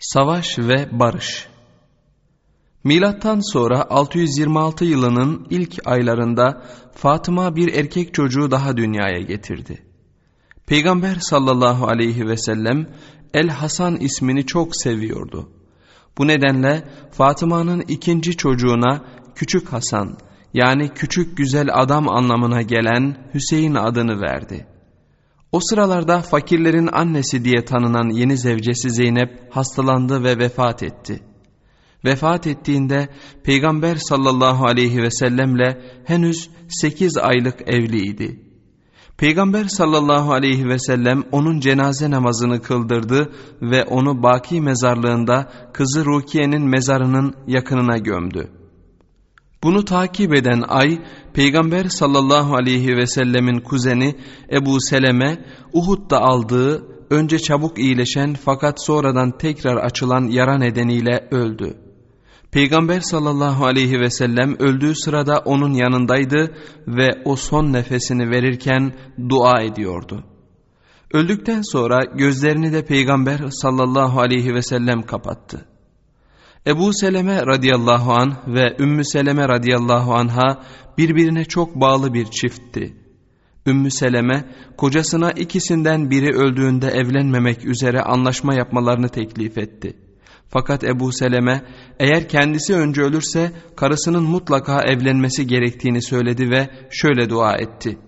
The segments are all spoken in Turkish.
Savaş ve Barış Milattan sonra 626 yılının ilk aylarında Fatıma bir erkek çocuğu daha dünyaya getirdi. Peygamber sallallahu aleyhi ve sellem El Hasan ismini çok seviyordu. Bu nedenle Fatıma'nın ikinci çocuğuna Küçük Hasan yani küçük güzel adam anlamına gelen Hüseyin adını verdi. O sıralarda fakirlerin annesi diye tanınan yeni zevcesi Zeynep hastalandı ve vefat etti. Vefat ettiğinde Peygamber sallallahu aleyhi ve sellemle henüz 8 aylık evliydi. Peygamber sallallahu aleyhi ve sellem onun cenaze namazını kıldırdı ve onu Baki mezarlığında kızı Rukiye'nin mezarının yakınına gömdü. Bunu takip eden ay Peygamber sallallahu aleyhi ve sellemin kuzeni Ebu Seleme Uhud'da aldığı önce çabuk iyileşen fakat sonradan tekrar açılan yara nedeniyle öldü. Peygamber sallallahu aleyhi ve sellem öldüğü sırada onun yanındaydı ve o son nefesini verirken dua ediyordu. Öldükten sonra gözlerini de Peygamber sallallahu aleyhi ve sellem kapattı. Ebu Seleme radıyallahu an ve Ümmü Seleme radıyallahu anha birbirine çok bağlı bir çiftti. Ümmü Seleme kocasına ikisinden biri öldüğünde evlenmemek üzere anlaşma yapmalarını teklif etti. Fakat Ebu Seleme eğer kendisi önce ölürse karısının mutlaka evlenmesi gerektiğini söyledi ve şöyle dua etti.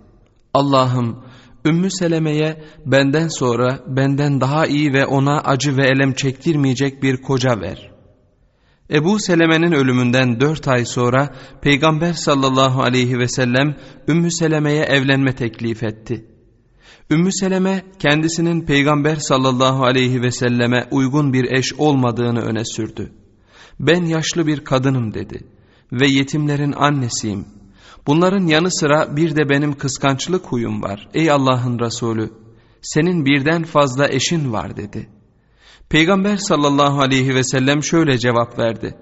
Allah'ım Ümmü Seleme'ye benden sonra benden daha iyi ve ona acı ve elem çektirmeyecek bir koca ver. Ebu Seleme'nin ölümünden dört ay sonra Peygamber sallallahu aleyhi ve sellem Ümmü Seleme'ye evlenme teklif etti. Ümmü Seleme kendisinin Peygamber sallallahu aleyhi ve selleme uygun bir eş olmadığını öne sürdü. Ben yaşlı bir kadınım dedi ve yetimlerin annesiyim. Bunların yanı sıra bir de benim kıskançlık huyum var ey Allah'ın Resulü. Senin birden fazla eşin var dedi.'' Peygamber sallallahu aleyhi ve sellem şöyle cevap verdi.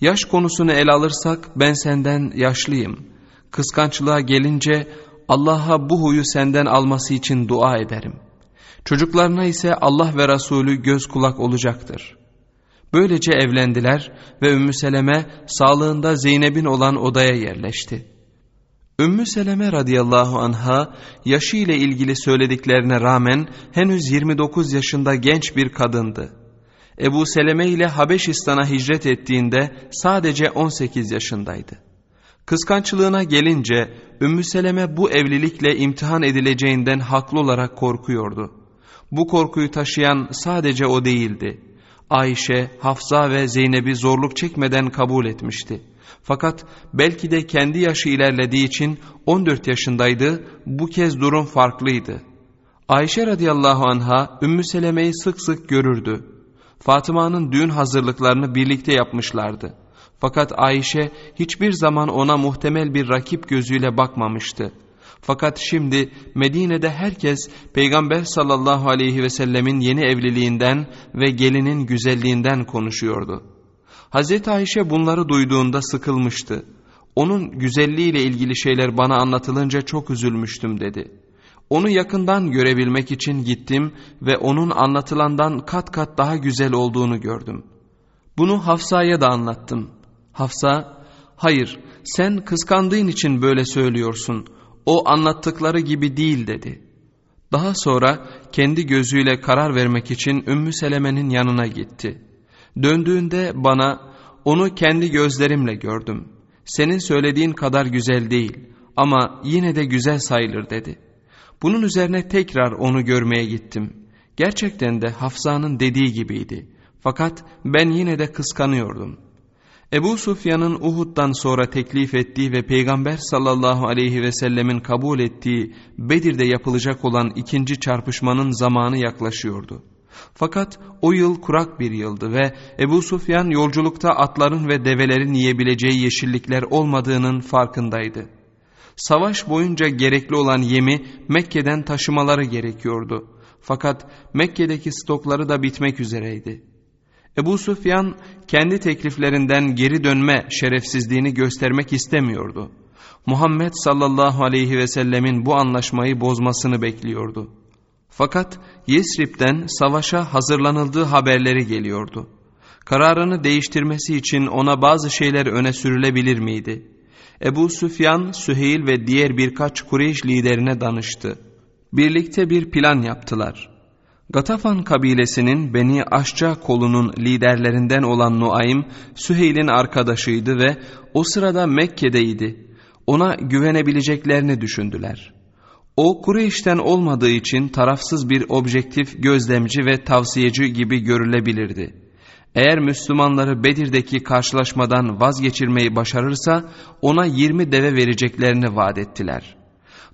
Yaş konusunu ele alırsak ben senden yaşlıyım. Kıskançlığa gelince Allah'a bu huyu senden alması için dua ederim. Çocuklarına ise Allah ve Resulü göz kulak olacaktır. Böylece evlendiler ve Ümmü Seleme sağlığında Zeynep'in olan odaya yerleşti. Ümmü Seleme radıyallahu anha yaşı ile ilgili söylediklerine rağmen henüz 29 yaşında genç bir kadındı. Ebu Seleme ile Habeşistan'a hicret ettiğinde sadece 18 yaşındaydı. Kıskançlığına gelince Ümmü Seleme bu evlilikle imtihan edileceğinden haklı olarak korkuyordu. Bu korkuyu taşıyan sadece o değildi. Ayşe, Hafsa ve Zeynep'i zorluk çekmeden kabul etmişti. Fakat belki de kendi yaşı ilerlediği için 14 yaşındaydı, bu kez durum farklıydı. Ayşe radıyallahu anha Ümmü Seleme'yi sık sık görürdü. Fatıma'nın düğün hazırlıklarını birlikte yapmışlardı. Fakat Ayşe hiçbir zaman ona muhtemel bir rakip gözüyle bakmamıştı. Fakat şimdi Medine'de herkes Peygamber sallallahu aleyhi ve sellemin yeni evliliğinden ve gelinin güzelliğinden konuşuyordu. Hazreti Ayşe bunları duyduğunda sıkılmıştı. Onun güzelliğiyle ilgili şeyler bana anlatılınca çok üzülmüştüm dedi. Onu yakından görebilmek için gittim ve onun anlatılandan kat kat daha güzel olduğunu gördüm. Bunu Hafsa'ya da anlattım. Hafsa, hayır sen kıskandığın için böyle söylüyorsun. O anlattıkları gibi değil dedi. Daha sonra kendi gözüyle karar vermek için Ümmü Seleme'nin yanına gitti.'' Döndüğünde bana onu kendi gözlerimle gördüm. Senin söylediğin kadar güzel değil ama yine de güzel sayılır dedi. Bunun üzerine tekrar onu görmeye gittim. Gerçekten de Hafsa'nın dediği gibiydi. Fakat ben yine de kıskanıyordum. Ebu Sufyan'ın Uhud'dan sonra teklif ettiği ve Peygamber sallallahu aleyhi ve sellemin kabul ettiği Bedir'de yapılacak olan ikinci çarpışmanın zamanı yaklaşıyordu. Fakat o yıl kurak bir yıldı ve Ebu Sufyan yolculukta atların ve develerin yiyebileceği yeşillikler olmadığının farkındaydı. Savaş boyunca gerekli olan yemi Mekke'den taşımaları gerekiyordu. Fakat Mekke'deki stokları da bitmek üzereydi. Ebu Sufyan kendi tekliflerinden geri dönme şerefsizliğini göstermek istemiyordu. Muhammed sallallahu aleyhi ve sellemin bu anlaşmayı bozmasını bekliyordu. Fakat Yesrib'den savaşa hazırlanıldığı haberleri geliyordu. Kararını değiştirmesi için ona bazı şeyler öne sürülebilir miydi? Ebu Süfyan, Süheyl ve diğer birkaç Kureyş liderine danıştı. Birlikte bir plan yaptılar. Gatafan kabilesinin Beni Aşça kolunun liderlerinden olan Nuaym, Süheyl'in arkadaşıydı ve o sırada Mekke'deydi. Ona güvenebileceklerini düşündüler. O Kureyş'ten olmadığı için tarafsız bir objektif gözlemci ve tavsiyeci gibi görülebilirdi. Eğer Müslümanları Bedir'deki karşılaşmadan vazgeçirmeyi başarırsa ona 20 deve vereceklerini vaat ettiler.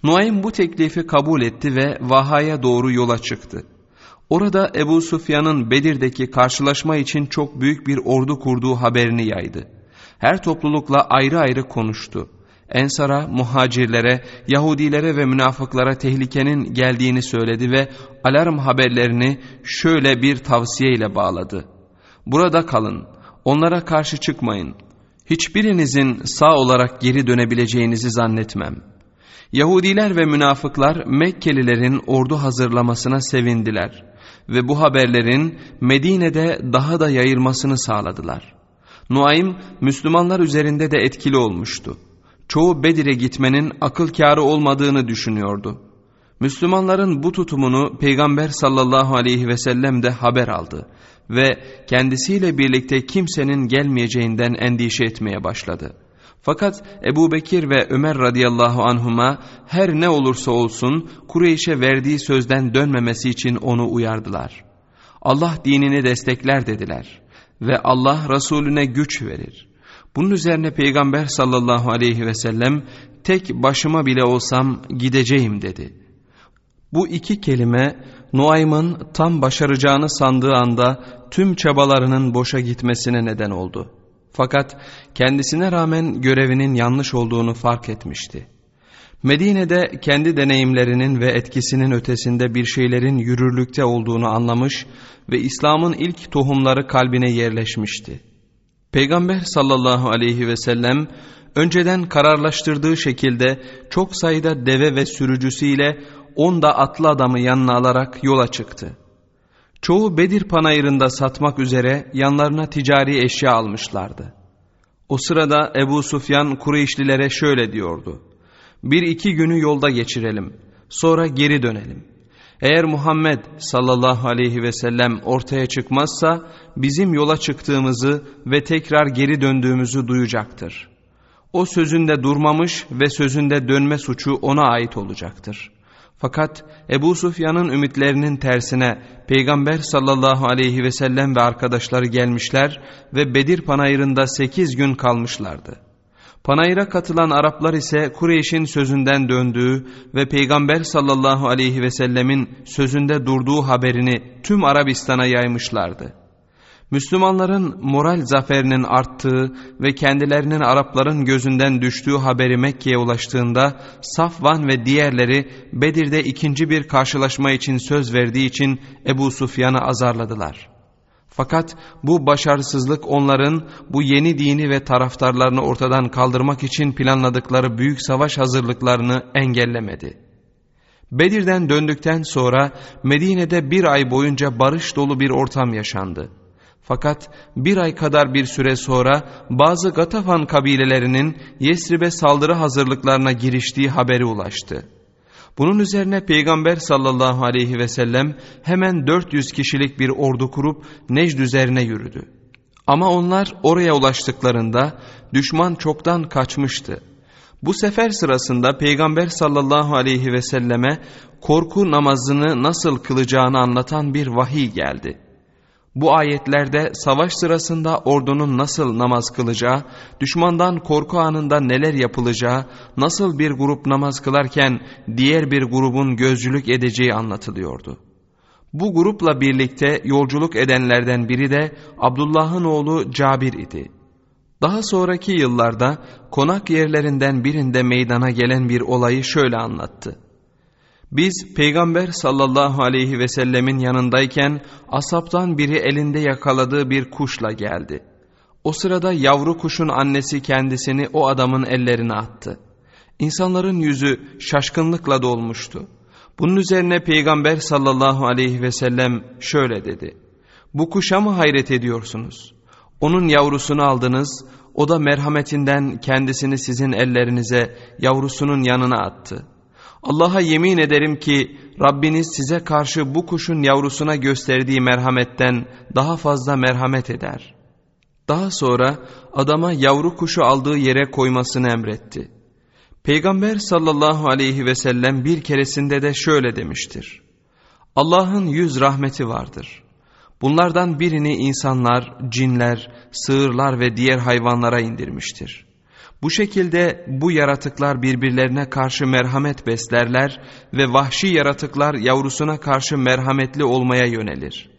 Nuaym bu teklifi kabul etti ve Vaha'ya doğru yola çıktı. Orada Ebu Sufyan'ın Bedir'deki karşılaşma için çok büyük bir ordu kurduğu haberini yaydı. Her toplulukla ayrı ayrı konuştu. Ensara, muhacirlere, Yahudilere ve münafıklara tehlikenin geldiğini söyledi ve alarm haberlerini şöyle bir tavsiyeyle bağladı. Burada kalın, onlara karşı çıkmayın. Hiçbirinizin sağ olarak geri dönebileceğinizi zannetmem. Yahudiler ve münafıklar Mekkelilerin ordu hazırlamasına sevindiler ve bu haberlerin Medine'de daha da yayılmasını sağladılar. Nuaym Müslümanlar üzerinde de etkili olmuştu. Çoğu Bedir'e gitmenin akıl kârı olmadığını düşünüyordu. Müslümanların bu tutumunu Peygamber sallallahu aleyhi ve sellem de haber aldı ve kendisiyle birlikte kimsenin gelmeyeceğinden endişe etmeye başladı. Fakat Ebu Bekir ve Ömer radıyallahu anhuma her ne olursa olsun Kureyş'e verdiği sözden dönmemesi için onu uyardılar. Allah dinini destekler dediler ve Allah Resulüne güç verir. Bunun üzerine Peygamber sallallahu aleyhi ve sellem tek başıma bile olsam gideceğim dedi. Bu iki kelime Nuaym'ın tam başaracağını sandığı anda tüm çabalarının boşa gitmesine neden oldu. Fakat kendisine rağmen görevinin yanlış olduğunu fark etmişti. Medine'de kendi deneyimlerinin ve etkisinin ötesinde bir şeylerin yürürlükte olduğunu anlamış ve İslam'ın ilk tohumları kalbine yerleşmişti. Peygamber sallallahu aleyhi ve sellem önceden kararlaştırdığı şekilde çok sayıda deve ve sürücüsüyle onda atlı adamı yanına alarak yola çıktı. Çoğu Bedir panayırında satmak üzere yanlarına ticari eşya almışlardı. O sırada Ebu Sufyan Kureyşlilere şöyle diyordu. Bir iki günü yolda geçirelim, sonra geri dönelim. Eğer Muhammed sallallahu aleyhi ve sellem ortaya çıkmazsa bizim yola çıktığımızı ve tekrar geri döndüğümüzü duyacaktır. O sözünde durmamış ve sözünde dönme suçu ona ait olacaktır.'' Fakat Ebu Sufyan'ın ümitlerinin tersine Peygamber sallallahu aleyhi ve sellem ve arkadaşları gelmişler ve Bedir panayırında sekiz gün kalmışlardı. Panayıra katılan Araplar ise Kureyş'in sözünden döndüğü ve Peygamber sallallahu aleyhi ve sellemin sözünde durduğu haberini tüm Arabistan'a yaymışlardı. Müslümanların moral zaferinin arttığı ve kendilerinin Arapların gözünden düştüğü haberi Mekke'ye ulaştığında Safvan ve diğerleri Bedir'de ikinci bir karşılaşma için söz verdiği için Ebu Sufyan'ı azarladılar. Fakat bu başarısızlık onların bu yeni dini ve taraftarlarını ortadan kaldırmak için planladıkları büyük savaş hazırlıklarını engellemedi. Bedir'den döndükten sonra Medine'de bir ay boyunca barış dolu bir ortam yaşandı. Fakat bir ay kadar bir süre sonra bazı Gatafan kabilelerinin Yesrib'e saldırı hazırlıklarına giriştiği haberi ulaştı. Bunun üzerine Peygamber sallallahu aleyhi ve sellem hemen 400 kişilik bir ordu kurup Necd üzerine yürüdü. Ama onlar oraya ulaştıklarında düşman çoktan kaçmıştı. Bu sefer sırasında Peygamber sallallahu aleyhi ve selleme korku namazını nasıl kılacağını anlatan bir vahiy geldi. Bu ayetlerde savaş sırasında ordunun nasıl namaz kılacağı, düşmandan korku anında neler yapılacağı, nasıl bir grup namaz kılarken diğer bir grubun gözcülük edeceği anlatılıyordu. Bu grupla birlikte yolculuk edenlerden biri de Abdullah'ın oğlu Cabir idi. Daha sonraki yıllarda konak yerlerinden birinde meydana gelen bir olayı şöyle anlattı. Biz Peygamber sallallahu aleyhi ve sellemin yanındayken asaptan biri elinde yakaladığı bir kuşla geldi. O sırada yavru kuşun annesi kendisini o adamın ellerine attı. İnsanların yüzü şaşkınlıkla dolmuştu. Bunun üzerine Peygamber sallallahu aleyhi ve sellem şöyle dedi. Bu kuşa mı hayret ediyorsunuz? Onun yavrusunu aldınız, o da merhametinden kendisini sizin ellerinize yavrusunun yanına attı. Allah'a yemin ederim ki Rabbiniz size karşı bu kuşun yavrusuna gösterdiği merhametten daha fazla merhamet eder. Daha sonra adama yavru kuşu aldığı yere koymasını emretti. Peygamber sallallahu aleyhi ve sellem bir keresinde de şöyle demiştir. Allah'ın yüz rahmeti vardır. Bunlardan birini insanlar, cinler, sığırlar ve diğer hayvanlara indirmiştir. Bu şekilde bu yaratıklar birbirlerine karşı merhamet beslerler ve vahşi yaratıklar yavrusuna karşı merhametli olmaya yönelir.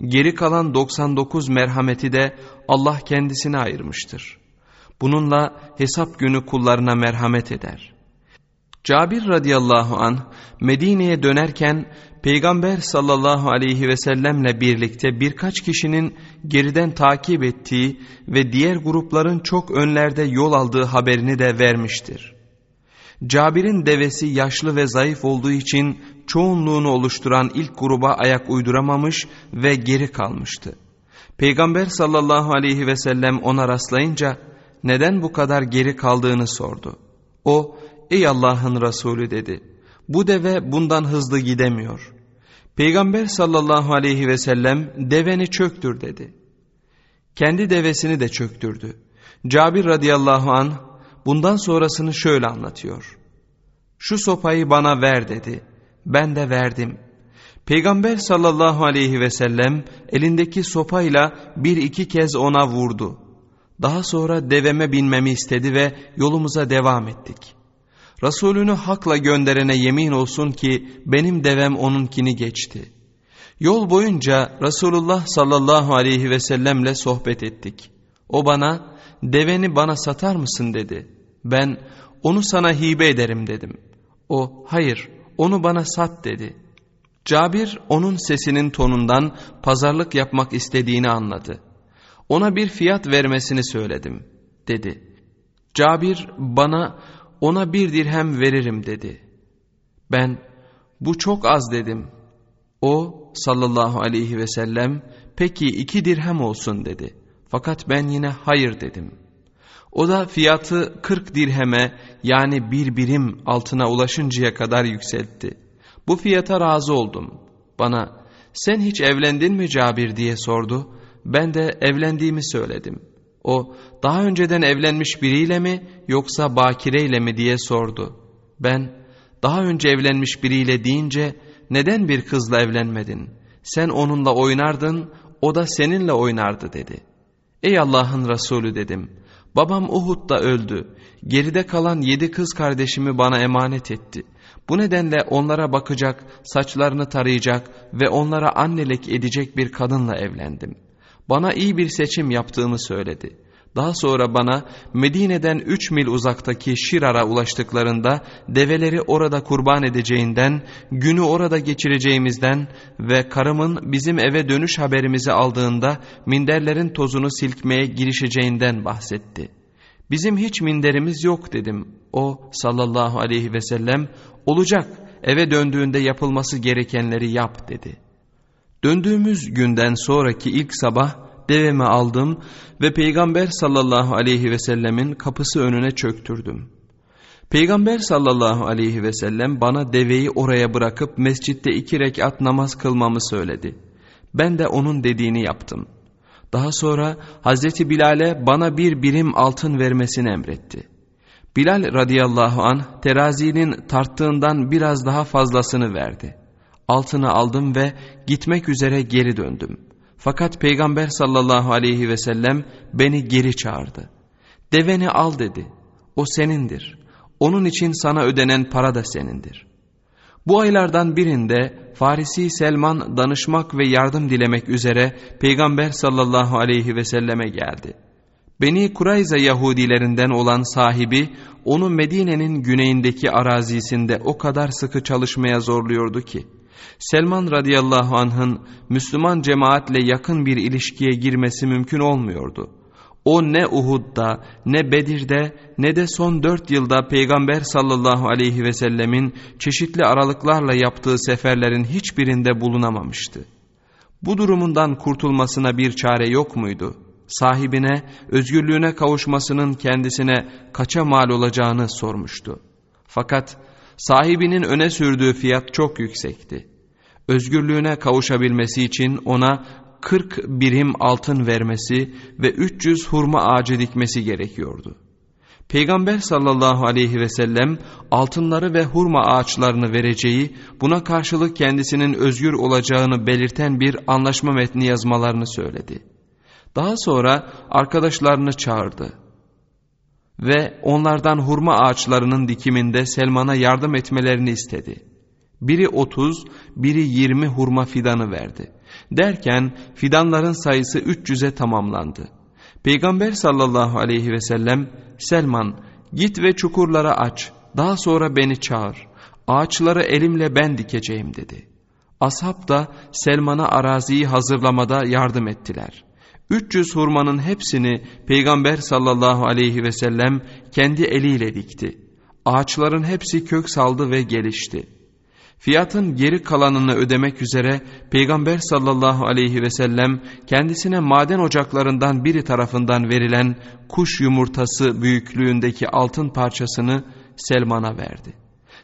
Geri kalan 99 merhameti de Allah kendisine ayırmıştır. Bununla hesap günü kullarına merhamet eder. Cabir radıyallahu an Medine'ye dönerken Peygamber sallallahu aleyhi ve sellemle birlikte birkaç kişinin geriden takip ettiği ve diğer grupların çok önlerde yol aldığı haberini de vermiştir. Cabir'in devesi yaşlı ve zayıf olduğu için çoğunluğunu oluşturan ilk gruba ayak uyduramamış ve geri kalmıştı. Peygamber sallallahu aleyhi ve sellem ona rastlayınca neden bu kadar geri kaldığını sordu. O, ey Allah'ın Resulü dedi. Bu deve bundan hızlı gidemiyor. Peygamber sallallahu aleyhi ve sellem deveni çöktür dedi. Kendi devesini de çöktürdü. Cabir radıyallahu an bundan sonrasını şöyle anlatıyor. Şu sopayı bana ver dedi. Ben de verdim. Peygamber sallallahu aleyhi ve sellem elindeki sopayla bir iki kez ona vurdu. Daha sonra deveme binmemi istedi ve yolumuza devam ettik. Resulünü hakla gönderene yemin olsun ki benim devem onunkini geçti. Yol boyunca Resulullah sallallahu aleyhi ve sellemle sohbet ettik. O bana deveni bana satar mısın dedi. Ben onu sana hibe ederim dedim. O hayır onu bana sat dedi. Cabir onun sesinin tonundan pazarlık yapmak istediğini anladı. Ona bir fiyat vermesini söyledim dedi. Cabir bana ona bir dirhem veririm dedi. Ben bu çok az dedim. O sallallahu aleyhi ve sellem peki iki dirhem olsun dedi. Fakat ben yine hayır dedim. O da fiyatı kırk dirheme yani bir birim altına ulaşıncaya kadar yükseltti. Bu fiyata razı oldum. Bana sen hiç evlendin mi Cabir diye sordu. Ben de evlendiğimi söyledim. O daha önceden evlenmiş biriyle mi yoksa bakireyle mi diye sordu. Ben daha önce evlenmiş biriyle deyince neden bir kızla evlenmedin? Sen onunla oynardın o da seninle oynardı dedi. Ey Allah'ın Resulü dedim. Babam Uhud'da öldü. Geride kalan yedi kız kardeşimi bana emanet etti. Bu nedenle onlara bakacak, saçlarını tarayacak ve onlara annelik edecek bir kadınla evlendim. Bana iyi bir seçim yaptığımı söyledi. Daha sonra bana Medine'den üç mil uzaktaki Şirar'a ulaştıklarında develeri orada kurban edeceğinden, günü orada geçireceğimizden ve karımın bizim eve dönüş haberimizi aldığında minderlerin tozunu silkmeye girişeceğinden bahsetti. Bizim hiç minderimiz yok dedim. O sallallahu aleyhi ve sellem olacak eve döndüğünde yapılması gerekenleri yap dedi. Döndüğümüz günden sonraki ilk sabah devemi aldım ve Peygamber sallallahu aleyhi ve sellemin kapısı önüne çöktürdüm. Peygamber sallallahu aleyhi ve sellem bana deveyi oraya bırakıp mescitte iki rekat namaz kılmamı söyledi. Ben de onun dediğini yaptım. Daha sonra Hazreti Bilal'e bana bir birim altın vermesini emretti. Bilal radıyallahu an terazinin tarttığından biraz daha fazlasını verdi. Altını aldım ve gitmek üzere geri döndüm.'' Fakat Peygamber sallallahu aleyhi ve sellem beni geri çağırdı. Deveni al dedi. O senindir. Onun için sana ödenen para da senindir. Bu aylardan birinde Farisi Selman danışmak ve yardım dilemek üzere Peygamber sallallahu aleyhi ve selleme geldi. Beni Kurayza Yahudilerinden olan sahibi onu Medine'nin güneyindeki arazisinde o kadar sıkı çalışmaya zorluyordu ki Selman radıyallahu anh'ın Müslüman cemaatle yakın bir ilişkiye girmesi mümkün olmuyordu. O ne Uhud'da, ne Bedir'de, ne de son dört yılda Peygamber sallallahu aleyhi ve sellemin çeşitli aralıklarla yaptığı seferlerin hiçbirinde bulunamamıştı. Bu durumundan kurtulmasına bir çare yok muydu? Sahibine, özgürlüğüne kavuşmasının kendisine kaça mal olacağını sormuştu. Fakat sahibinin öne sürdüğü fiyat çok yüksekti. Özgürlüğüne kavuşabilmesi için ona 40 birim altın vermesi ve 300 hurma ağacı dikmesi gerekiyordu. Peygamber sallallahu aleyhi ve sellem altınları ve hurma ağaçlarını vereceği, buna karşılık kendisinin özgür olacağını belirten bir anlaşma metni yazmalarını söyledi. Daha sonra arkadaşlarını çağırdı ve onlardan hurma ağaçlarının dikiminde Selman'a yardım etmelerini istedi. Biri 30, biri 20 hurma fidanı verdi. Derken fidanların sayısı 300'e tamamlandı. Peygamber sallallahu aleyhi ve sellem Selman git ve çukurlara aç daha sonra beni çağır. Ağaçları elimle ben dikeceğim dedi. Ashab da Selman'a araziyi hazırlamada yardım ettiler. 300 hurmanın hepsini Peygamber sallallahu aleyhi ve sellem kendi eliyle dikti. Ağaçların hepsi kök saldı ve gelişti. Fiyatın geri kalanını ödemek üzere Peygamber sallallahu aleyhi ve sellem kendisine maden ocaklarından biri tarafından verilen kuş yumurtası büyüklüğündeki altın parçasını Selman'a verdi.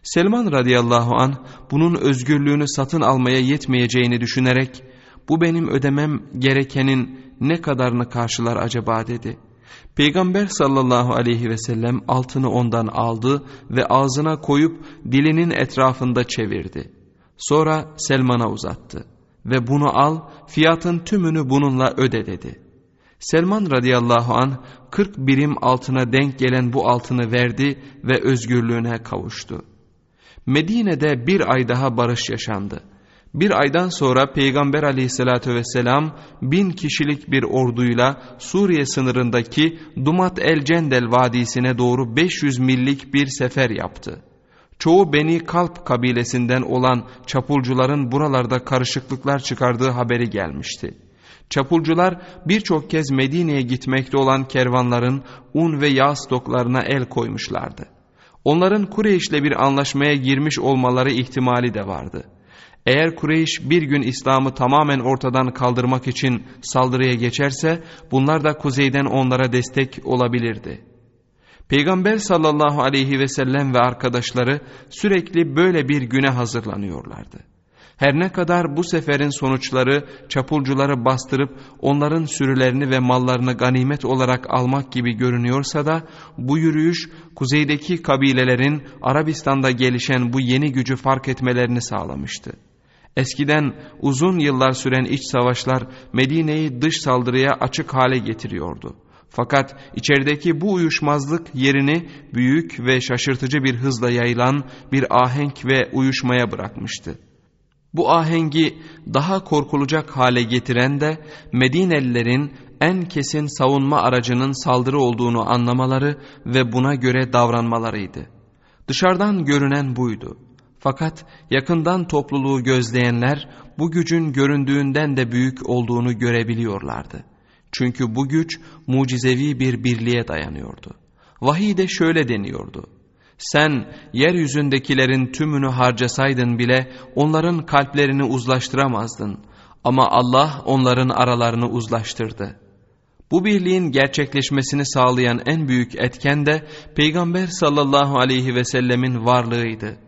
Selman radıyallahu an bunun özgürlüğünü satın almaya yetmeyeceğini düşünerek bu benim ödemem gerekenin ne kadarını karşılar acaba dedi. Peygamber sallallahu aleyhi ve sellem altını ondan aldı ve ağzına koyup dilinin etrafında çevirdi. Sonra Selman'a uzattı ve bunu al fiyatın tümünü bununla öde dedi. Selman radıyallahu an 40 birim altına denk gelen bu altını verdi ve özgürlüğüne kavuştu. Medine'de bir ay daha barış yaşandı. Bir aydan sonra Peygamber aleyhissalatü vesselam bin kişilik bir orduyla Suriye sınırındaki Dumat el Cendel vadisine doğru 500 millik bir sefer yaptı. Çoğu Beni Kalp kabilesinden olan çapulcuların buralarda karışıklıklar çıkardığı haberi gelmişti. Çapulcular birçok kez Medine'ye gitmekte olan kervanların un ve yağ stoklarına el koymuşlardı. Onların Kureyş'le bir anlaşmaya girmiş olmaları ihtimali de vardı.'' Eğer Kureyş bir gün İslam'ı tamamen ortadan kaldırmak için saldırıya geçerse bunlar da kuzeyden onlara destek olabilirdi. Peygamber sallallahu aleyhi ve sellem ve arkadaşları sürekli böyle bir güne hazırlanıyorlardı. Her ne kadar bu seferin sonuçları çapulcuları bastırıp onların sürülerini ve mallarını ganimet olarak almak gibi görünüyorsa da bu yürüyüş kuzeydeki kabilelerin Arabistan'da gelişen bu yeni gücü fark etmelerini sağlamıştı. Eskiden uzun yıllar süren iç savaşlar Medine'yi dış saldırıya açık hale getiriyordu. Fakat içerideki bu uyuşmazlık yerini büyük ve şaşırtıcı bir hızla yayılan bir ahenk ve uyuşmaya bırakmıştı. Bu ahengi daha korkulacak hale getiren de Medinelilerin en kesin savunma aracının saldırı olduğunu anlamaları ve buna göre davranmalarıydı. Dışarıdan görünen buydu. Fakat yakından topluluğu gözleyenler bu gücün göründüğünden de büyük olduğunu görebiliyorlardı. Çünkü bu güç mucizevi bir birliğe dayanıyordu. Vahide şöyle deniyordu. Sen yeryüzündekilerin tümünü harcasaydın bile onların kalplerini uzlaştıramazdın. Ama Allah onların aralarını uzlaştırdı. Bu birliğin gerçekleşmesini sağlayan en büyük etken de Peygamber sallallahu aleyhi ve sellemin varlığıydı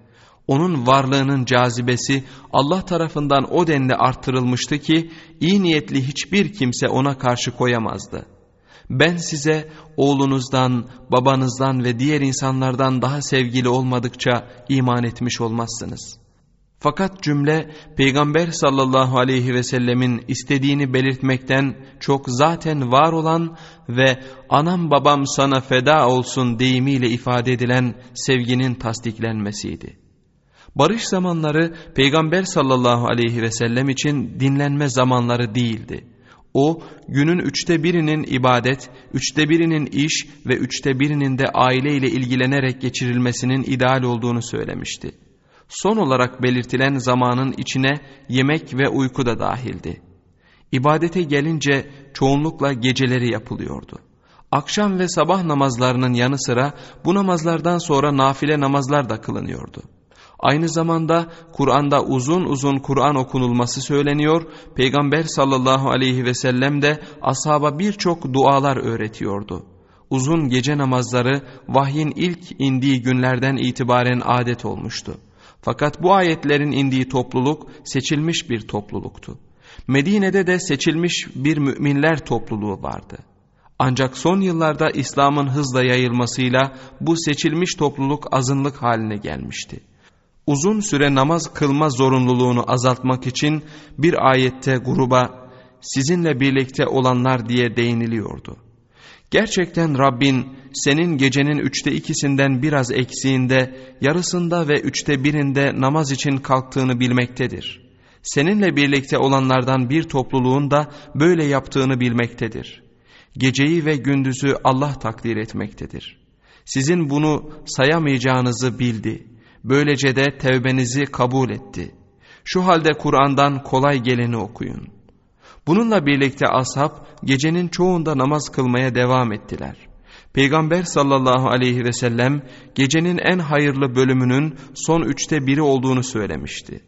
onun varlığının cazibesi Allah tarafından o denli arttırılmıştı ki iyi niyetli hiçbir kimse ona karşı koyamazdı. Ben size oğlunuzdan, babanızdan ve diğer insanlardan daha sevgili olmadıkça iman etmiş olmazsınız. Fakat cümle Peygamber sallallahu aleyhi ve sellemin istediğini belirtmekten çok zaten var olan ve anam babam sana feda olsun deyimiyle ifade edilen sevginin tasdiklenmesiydi. Barış zamanları Peygamber sallallahu aleyhi ve sellem için dinlenme zamanları değildi. O günün üçte birinin ibadet, üçte birinin iş ve üçte birinin de aile ile ilgilenerek geçirilmesinin ideal olduğunu söylemişti. Son olarak belirtilen zamanın içine yemek ve uyku da dahildi. İbadete gelince çoğunlukla geceleri yapılıyordu. Akşam ve sabah namazlarının yanı sıra bu namazlardan sonra nafile namazlar da kılınıyordu. Aynı zamanda Kur'an'da uzun uzun Kur'an okunulması söyleniyor, Peygamber sallallahu aleyhi ve sellem de ashaba birçok dualar öğretiyordu. Uzun gece namazları vahyin ilk indiği günlerden itibaren adet olmuştu. Fakat bu ayetlerin indiği topluluk seçilmiş bir topluluktu. Medine'de de seçilmiş bir müminler topluluğu vardı. Ancak son yıllarda İslam'ın hızla yayılmasıyla bu seçilmiş topluluk azınlık haline gelmişti. Uzun süre namaz kılma zorunluluğunu azaltmak için bir ayette gruba sizinle birlikte olanlar diye değiniliyordu. Gerçekten Rabbin senin gecenin üçte ikisinden biraz eksiğinde, yarısında ve üçte birinde namaz için kalktığını bilmektedir. Seninle birlikte olanlardan bir topluluğun da böyle yaptığını bilmektedir. Geceyi ve gündüzü Allah takdir etmektedir. Sizin bunu sayamayacağınızı bildi. Böylece de tevbenizi kabul etti. Şu halde Kur'an'dan kolay geleni okuyun. Bununla birlikte ashab gecenin çoğunda namaz kılmaya devam ettiler. Peygamber sallallahu aleyhi ve sellem gecenin en hayırlı bölümünün son üçte biri olduğunu söylemişti.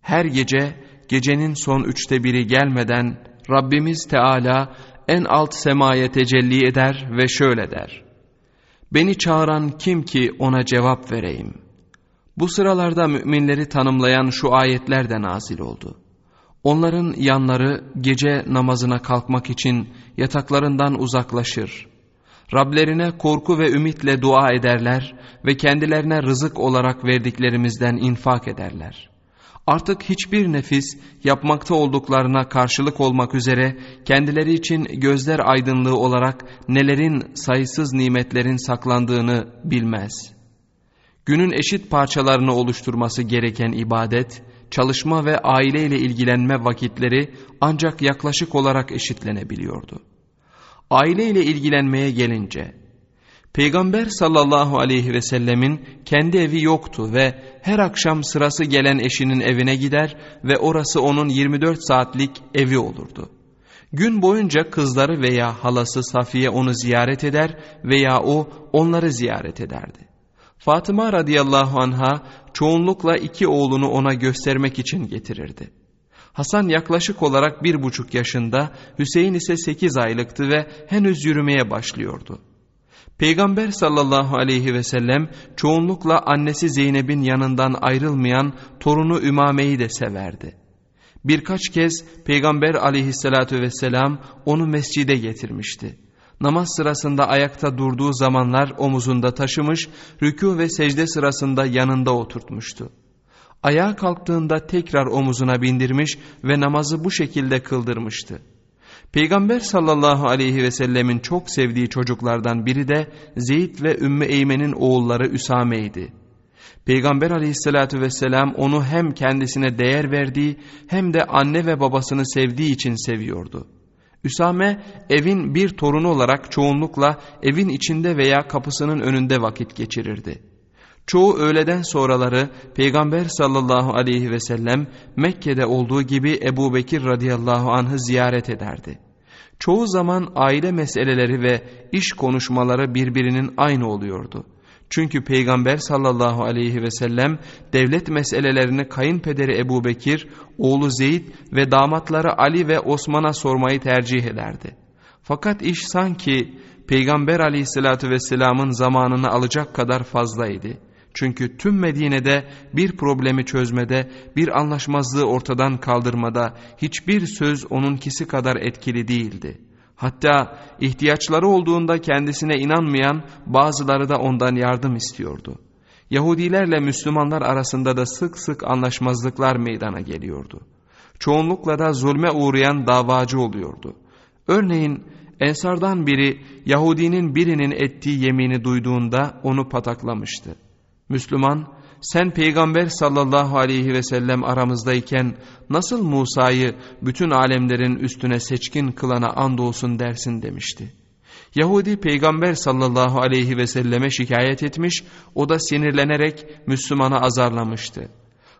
Her gece gecenin son üçte biri gelmeden Rabbimiz Teala en alt semaya tecelli eder ve şöyle der. Beni çağıran kim ki ona cevap vereyim. Bu sıralarda müminleri tanımlayan şu ayetler de nazil oldu. Onların yanları gece namazına kalkmak için yataklarından uzaklaşır. Rablerine korku ve ümitle dua ederler ve kendilerine rızık olarak verdiklerimizden infak ederler. Artık hiçbir nefis yapmakta olduklarına karşılık olmak üzere kendileri için gözler aydınlığı olarak nelerin sayısız nimetlerin saklandığını bilmez. Günün eşit parçalarını oluşturması gereken ibadet, çalışma ve aileyle ilgilenme vakitleri ancak yaklaşık olarak eşitlenebiliyordu. Aileyle ilgilenmeye gelince, Peygamber sallallahu aleyhi ve sellemin kendi evi yoktu ve her akşam sırası gelen eşinin evine gider ve orası onun 24 saatlik evi olurdu. Gün boyunca kızları veya halası Safiye onu ziyaret eder veya o onları ziyaret ederdi. Fatıma radıyallahu anha çoğunlukla iki oğlunu ona göstermek için getirirdi. Hasan yaklaşık olarak bir buçuk yaşında, Hüseyin ise sekiz aylıktı ve henüz yürümeye başlıyordu. Peygamber sallallahu aleyhi ve sellem çoğunlukla annesi Zeynep'in yanından ayrılmayan torunu Ümame'yi de severdi. Birkaç kez Peygamber aleyhissalatü vesselam onu mescide getirmişti. Namaz sırasında ayakta durduğu zamanlar omuzunda taşımış, rükû ve secde sırasında yanında oturtmuştu. Ayağa kalktığında tekrar omuzuna bindirmiş ve namazı bu şekilde kıldırmıştı. Peygamber sallallahu aleyhi ve sellemin çok sevdiği çocuklardan biri de Zeyd ve Ümmü Eymen'in oğulları Üsame'ydi. Peygamber aleyhissalatü vesselam onu hem kendisine değer verdiği hem de anne ve babasını sevdiği için seviyordu. Üsame evin bir torunu olarak çoğunlukla evin içinde veya kapısının önünde vakit geçirirdi. Çoğu öğleden sonraları Peygamber sallallahu aleyhi ve sellem Mekke'de olduğu gibi Ebu Bekir radıyallahu anh'ı ziyaret ederdi. Çoğu zaman aile meseleleri ve iş konuşmaları birbirinin aynı oluyordu. Çünkü Peygamber sallallahu aleyhi ve sellem devlet meselelerini kayınpederi Ebu Bekir, oğlu Zeyd ve damatları Ali ve Osman'a sormayı tercih ederdi. Fakat iş sanki Peygamber aleyhissalatü vesselamın zamanını alacak kadar fazlaydı. Çünkü tüm Medine'de bir problemi çözmede, bir anlaşmazlığı ortadan kaldırmada hiçbir söz onunkisi kadar etkili değildi. Hatta ihtiyaçları olduğunda kendisine inanmayan bazıları da ondan yardım istiyordu. Yahudilerle Müslümanlar arasında da sık sık anlaşmazlıklar meydana geliyordu. Çoğunlukla da zulme uğrayan davacı oluyordu. Örneğin Ensardan biri Yahudinin birinin ettiği yemini duyduğunda onu pataklamıştı. Müslüman sen peygamber sallallahu aleyhi ve sellem aramızdayken nasıl Musa'yı bütün alemlerin üstüne seçkin kılana andolsun dersin demişti. Yahudi peygamber sallallahu aleyhi ve selleme şikayet etmiş, o da sinirlenerek Müslümanı azarlamıştı.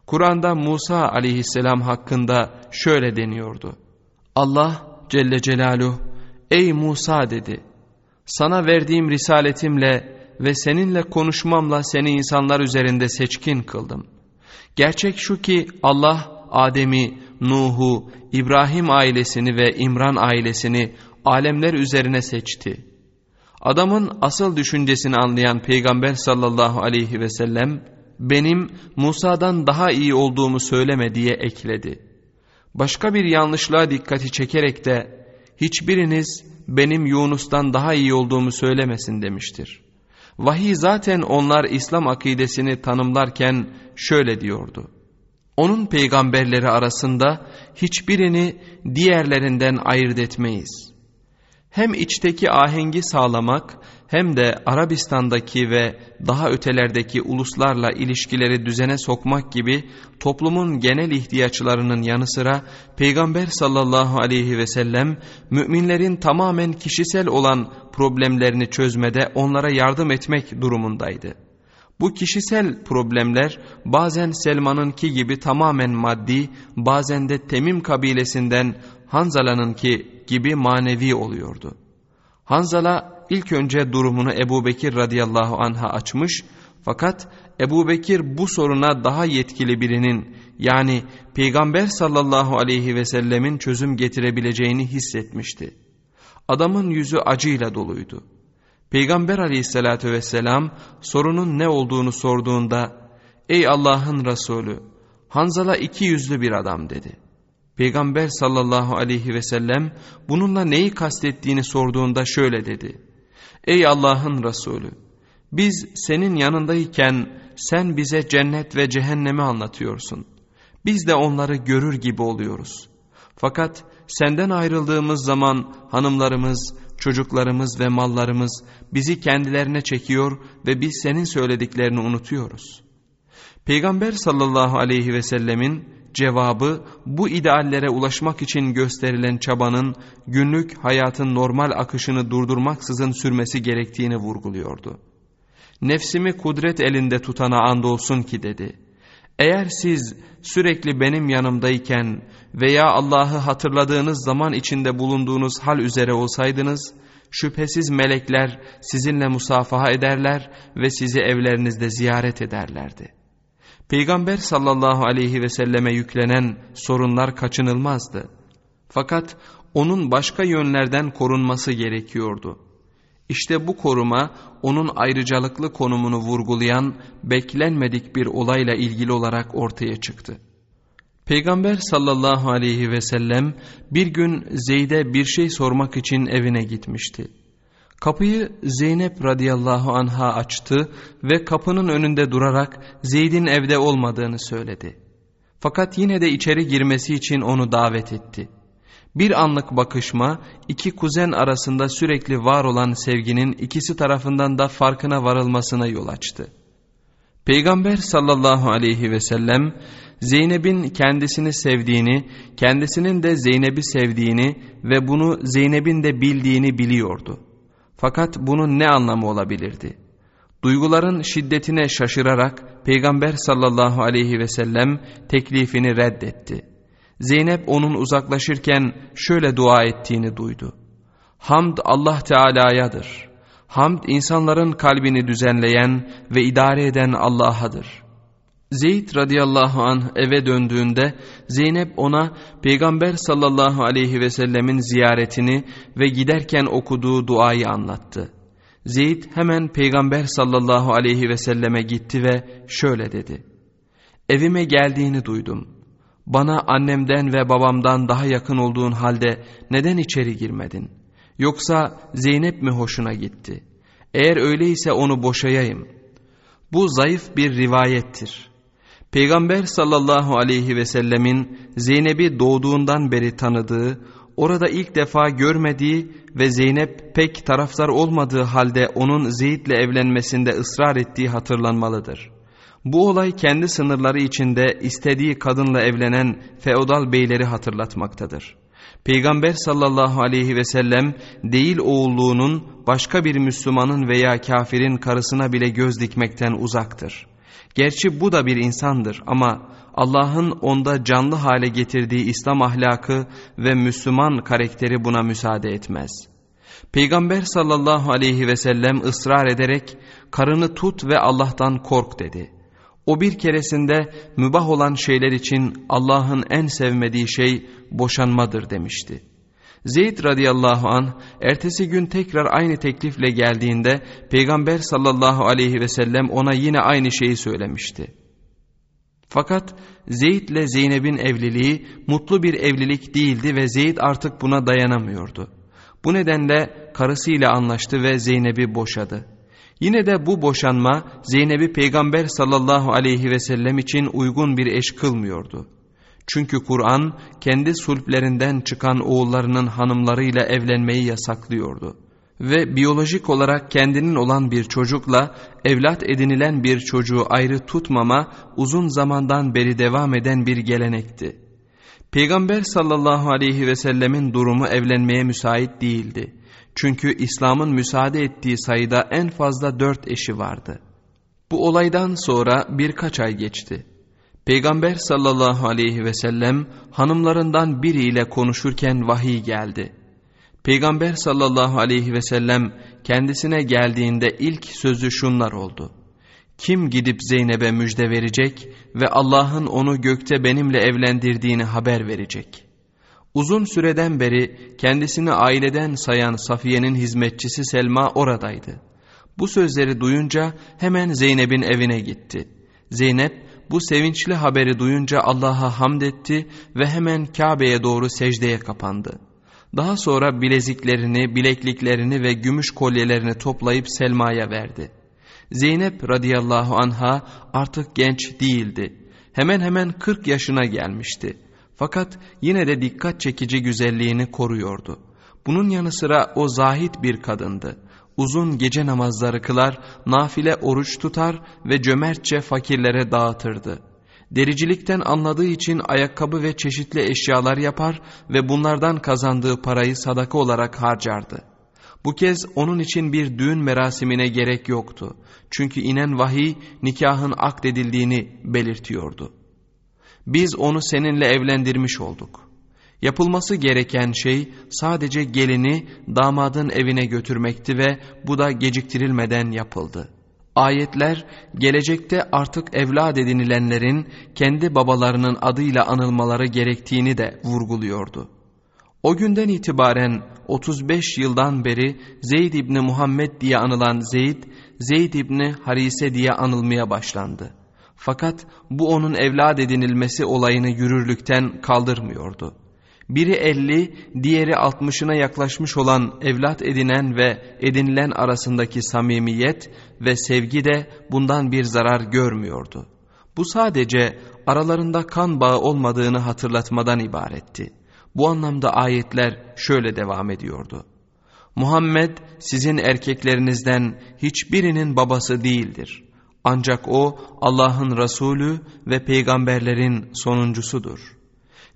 Kur'an'da Musa aleyhisselam hakkında şöyle deniyordu. Allah Celle Celaluhu, ey Musa dedi, Sana verdiğim risaletimle ve seninle konuşmamla seni insanlar üzerinde seçkin kıldım. Gerçek şu ki Allah Adem'i, Nuh'u, İbrahim ailesini ve İmran ailesini alemler üzerine seçti. Adamın asıl düşüncesini anlayan Peygamber sallallahu aleyhi ve sellem benim Musa'dan daha iyi olduğumu söyleme diye ekledi. Başka bir yanlışlığa dikkati çekerek de hiçbiriniz benim Yunus'tan daha iyi olduğumu söylemesin demiştir. Vahiy zaten onlar İslam akidesini tanımlarken şöyle diyordu. Onun peygamberleri arasında hiçbirini diğerlerinden ayırt etmeyiz. Hem içteki ahengi sağlamak hem de Arabistan'daki ve daha ötelerdeki uluslarla ilişkileri düzene sokmak gibi toplumun genel ihtiyaçlarının yanı sıra Peygamber sallallahu aleyhi ve sellem müminlerin tamamen kişisel olan problemlerini çözmede onlara yardım etmek durumundaydı. Bu kişisel problemler bazen Selman'ınki gibi tamamen maddi, bazen de Temim kabilesinden Hanzala'nınki gibi manevi oluyordu. Hanzala ilk önce durumunu Ebu Bekir radıyallahu anh'a açmış fakat Ebu Bekir bu soruna daha yetkili birinin yani Peygamber sallallahu aleyhi ve sellemin çözüm getirebileceğini hissetmişti. Adamın yüzü acıyla doluydu. Peygamber aleyhissalatü vesselam sorunun ne olduğunu sorduğunda ''Ey Allah'ın Resulü Hanzala iki yüzlü bir adam'' dedi. Peygamber sallallahu aleyhi ve sellem bununla neyi kastettiğini sorduğunda şöyle dedi. Ey Allah'ın Resulü biz senin yanındayken sen bize cennet ve cehennemi anlatıyorsun. Biz de onları görür gibi oluyoruz. Fakat senden ayrıldığımız zaman hanımlarımız, çocuklarımız ve mallarımız bizi kendilerine çekiyor ve biz senin söylediklerini unutuyoruz. Peygamber sallallahu aleyhi ve sellemin cevabı bu ideallere ulaşmak için gösterilen çabanın günlük hayatın normal akışını durdurmaksızın sürmesi gerektiğini vurguluyordu. Nefsimi kudret elinde tutana andolsun ki dedi. Eğer siz sürekli benim yanımdayken veya Allah'ı hatırladığınız zaman içinde bulunduğunuz hal üzere olsaydınız, şüphesiz melekler sizinle musafaha ederler ve sizi evlerinizde ziyaret ederlerdi.'' Peygamber sallallahu aleyhi ve selleme yüklenen sorunlar kaçınılmazdı. Fakat onun başka yönlerden korunması gerekiyordu. İşte bu koruma onun ayrıcalıklı konumunu vurgulayan beklenmedik bir olayla ilgili olarak ortaya çıktı. Peygamber sallallahu aleyhi ve sellem bir gün Zeyd'e bir şey sormak için evine gitmişti. Kapıyı Zeynep radıyallahu anha açtı ve kapının önünde durarak Zeyd'in evde olmadığını söyledi. Fakat yine de içeri girmesi için onu davet etti. Bir anlık bakışma iki kuzen arasında sürekli var olan sevginin ikisi tarafından da farkına varılmasına yol açtı. Peygamber sallallahu aleyhi ve sellem Zeynep'in kendisini sevdiğini, kendisinin de Zeynep'i sevdiğini ve bunu Zeynep'in de bildiğini biliyordu. Fakat bunun ne anlamı olabilirdi? Duyguların şiddetine şaşırarak Peygamber sallallahu aleyhi ve sellem teklifini reddetti. Zeynep onun uzaklaşırken şöyle dua ettiğini duydu. Hamd Allah Teala'yadır. Hamd insanların kalbini düzenleyen ve idare eden Allah'adır. Zeyd radıyallahu anh eve döndüğünde Zeynep ona Peygamber sallallahu aleyhi ve sellemin ziyaretini ve giderken okuduğu duayı anlattı. Zeyd hemen Peygamber sallallahu aleyhi ve selleme gitti ve şöyle dedi. Evime geldiğini duydum. Bana annemden ve babamdan daha yakın olduğun halde neden içeri girmedin? Yoksa Zeynep mi hoşuna gitti? Eğer öyleyse onu boşayayım. Bu zayıf bir rivayettir.'' Peygamber sallallahu aleyhi ve sellemin Zeynep'i doğduğundan beri tanıdığı, orada ilk defa görmediği ve Zeynep pek taraftar olmadığı halde onun Zeyd'le evlenmesinde ısrar ettiği hatırlanmalıdır. Bu olay kendi sınırları içinde istediği kadınla evlenen feodal beyleri hatırlatmaktadır. Peygamber sallallahu aleyhi ve sellem değil oğulluğunun başka bir Müslümanın veya kafirin karısına bile göz dikmekten uzaktır.'' Gerçi bu da bir insandır ama Allah'ın onda canlı hale getirdiği İslam ahlakı ve Müslüman karakteri buna müsaade etmez. Peygamber sallallahu aleyhi ve sellem ısrar ederek karını tut ve Allah'tan kork dedi. O bir keresinde mübah olan şeyler için Allah'ın en sevmediği şey boşanmadır demişti. Zeyd radıyallahu an ertesi gün tekrar aynı teklifle geldiğinde Peygamber sallallahu aleyhi ve sellem ona yine aynı şeyi söylemişti. Fakat Zeyd ile Zeynep'in evliliği mutlu bir evlilik değildi ve Zeyd artık buna dayanamıyordu. Bu nedenle karısıyla anlaştı ve Zeynep'i boşadı. Yine de bu boşanma Zeynep'i Peygamber sallallahu aleyhi ve sellem için uygun bir eş kılmıyordu. Çünkü Kur'an kendi sulplerinden çıkan oğullarının hanımlarıyla evlenmeyi yasaklıyordu. Ve biyolojik olarak kendinin olan bir çocukla evlat edinilen bir çocuğu ayrı tutmama uzun zamandan beri devam eden bir gelenekti. Peygamber sallallahu aleyhi ve sellemin durumu evlenmeye müsait değildi. Çünkü İslam'ın müsaade ettiği sayıda en fazla dört eşi vardı. Bu olaydan sonra birkaç ay geçti. Peygamber sallallahu aleyhi ve sellem hanımlarından biriyle konuşurken vahiy geldi. Peygamber sallallahu aleyhi ve sellem kendisine geldiğinde ilk sözü şunlar oldu. Kim gidip Zeynep'e müjde verecek ve Allah'ın onu gökte benimle evlendirdiğini haber verecek? Uzun süreden beri kendisini aileden sayan Safiye'nin hizmetçisi Selma oradaydı. Bu sözleri duyunca hemen Zeynep'in evine gitti. Zeynep bu sevinçli haberi duyunca Allah'a hamd etti ve hemen Kabe'ye doğru secdeye kapandı. Daha sonra bileziklerini, bilekliklerini ve gümüş kolyelerini toplayıp Selma'ya verdi. Zeynep radıyallahu anha artık genç değildi. Hemen hemen 40 yaşına gelmişti. Fakat yine de dikkat çekici güzelliğini koruyordu. Bunun yanı sıra o zahit bir kadındı. Uzun gece namazları kılar, nafile oruç tutar ve cömertçe fakirlere dağıtırdı. Dericilikten anladığı için ayakkabı ve çeşitli eşyalar yapar ve bunlardan kazandığı parayı sadaka olarak harcardı. Bu kez onun için bir düğün merasimine gerek yoktu. Çünkü inen vahiy nikahın akdedildiğini belirtiyordu. Biz onu seninle evlendirmiş olduk. Yapılması gereken şey sadece gelini damadın evine götürmekti ve bu da geciktirilmeden yapıldı. Ayetler gelecekte artık evlad edinilenlerin kendi babalarının adıyla anılmaları gerektiğini de vurguluyordu. O günden itibaren 35 yıldan beri Zeyd İbni Muhammed diye anılan Zeyd, Zeyd İbni Harise diye anılmaya başlandı. Fakat bu onun evlad edinilmesi olayını yürürlükten kaldırmıyordu. Biri elli, diğeri altmışına yaklaşmış olan evlat edinen ve edinilen arasındaki samimiyet ve sevgi de bundan bir zarar görmüyordu. Bu sadece aralarında kan bağı olmadığını hatırlatmadan ibaretti. Bu anlamda ayetler şöyle devam ediyordu. Muhammed sizin erkeklerinizden hiçbirinin babası değildir. Ancak o Allah'ın Resulü ve peygamberlerin sonuncusudur.''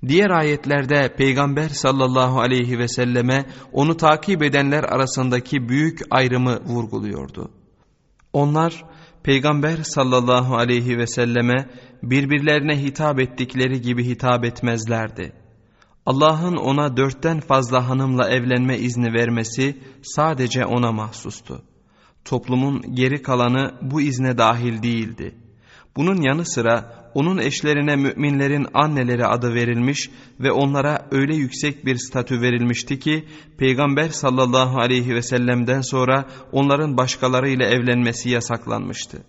Diğer ayetlerde Peygamber sallallahu aleyhi ve selleme onu takip edenler arasındaki büyük ayrımı vurguluyordu. Onlar Peygamber sallallahu aleyhi ve selleme birbirlerine hitap ettikleri gibi hitap etmezlerdi. Allah'ın ona dörtten fazla hanımla evlenme izni vermesi sadece ona mahsustu. Toplumun geri kalanı bu izne dahil değildi. Bunun yanı sıra onun eşlerine müminlerin anneleri adı verilmiş ve onlara öyle yüksek bir statü verilmişti ki Peygamber sallallahu aleyhi ve sellem'den sonra onların başkalarıyla evlenmesi yasaklanmıştı.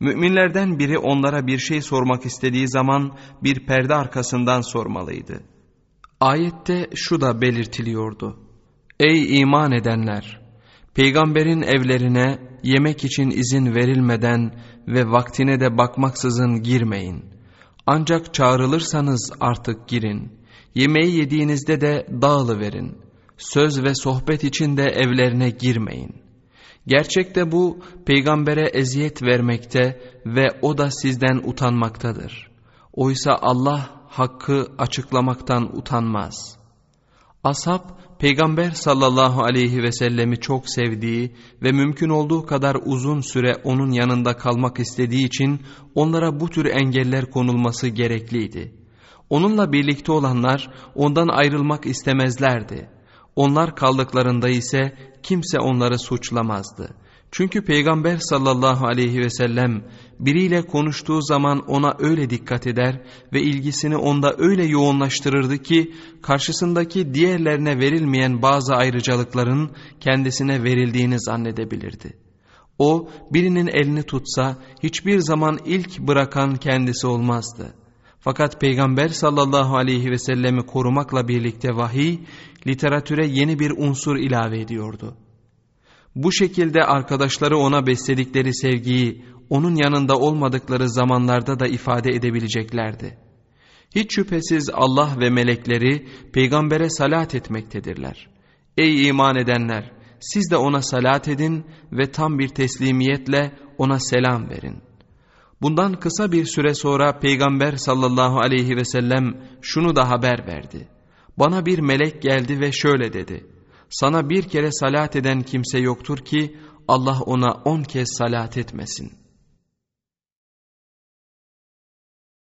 Müminlerden biri onlara bir şey sormak istediği zaman bir perde arkasından sormalıydı. Ayette şu da belirtiliyordu. Ey iman edenler! Peygamberin evlerine yemek için izin verilmeden ve vaktine de bakmaksızın girmeyin. Ancak çağrılırsanız artık girin. Yemeği yediğinizde de dağılıverin. Söz ve sohbet için de evlerine girmeyin. Gerçekte bu peygambere eziyet vermekte ve o da sizden utanmaktadır. Oysa Allah hakkı açıklamaktan utanmaz. Ashab Peygamber sallallahu aleyhi ve sellemi çok sevdiği ve mümkün olduğu kadar uzun süre onun yanında kalmak istediği için onlara bu tür engeller konulması gerekliydi. Onunla birlikte olanlar ondan ayrılmak istemezlerdi. Onlar kaldıklarında ise kimse onları suçlamazdı. Çünkü Peygamber sallallahu aleyhi ve sellem biriyle konuştuğu zaman ona öyle dikkat eder ve ilgisini onda öyle yoğunlaştırırdı ki karşısındaki diğerlerine verilmeyen bazı ayrıcalıkların kendisine verildiğini zannedebilirdi. O birinin elini tutsa hiçbir zaman ilk bırakan kendisi olmazdı. Fakat Peygamber sallallahu aleyhi ve sellemi korumakla birlikte vahiy literatüre yeni bir unsur ilave ediyordu. Bu şekilde arkadaşları ona besledikleri sevgiyi onun yanında olmadıkları zamanlarda da ifade edebileceklerdi. Hiç şüphesiz Allah ve melekleri peygambere salat etmektedirler. Ey iman edenler! Siz de ona salat edin ve tam bir teslimiyetle ona selam verin. Bundan kısa bir süre sonra Peygamber sallallahu aleyhi ve sellem şunu da haber verdi. Bana bir melek geldi ve şöyle dedi. Sana bir kere salat eden kimse yoktur ki Allah ona on kez salat etmesin.''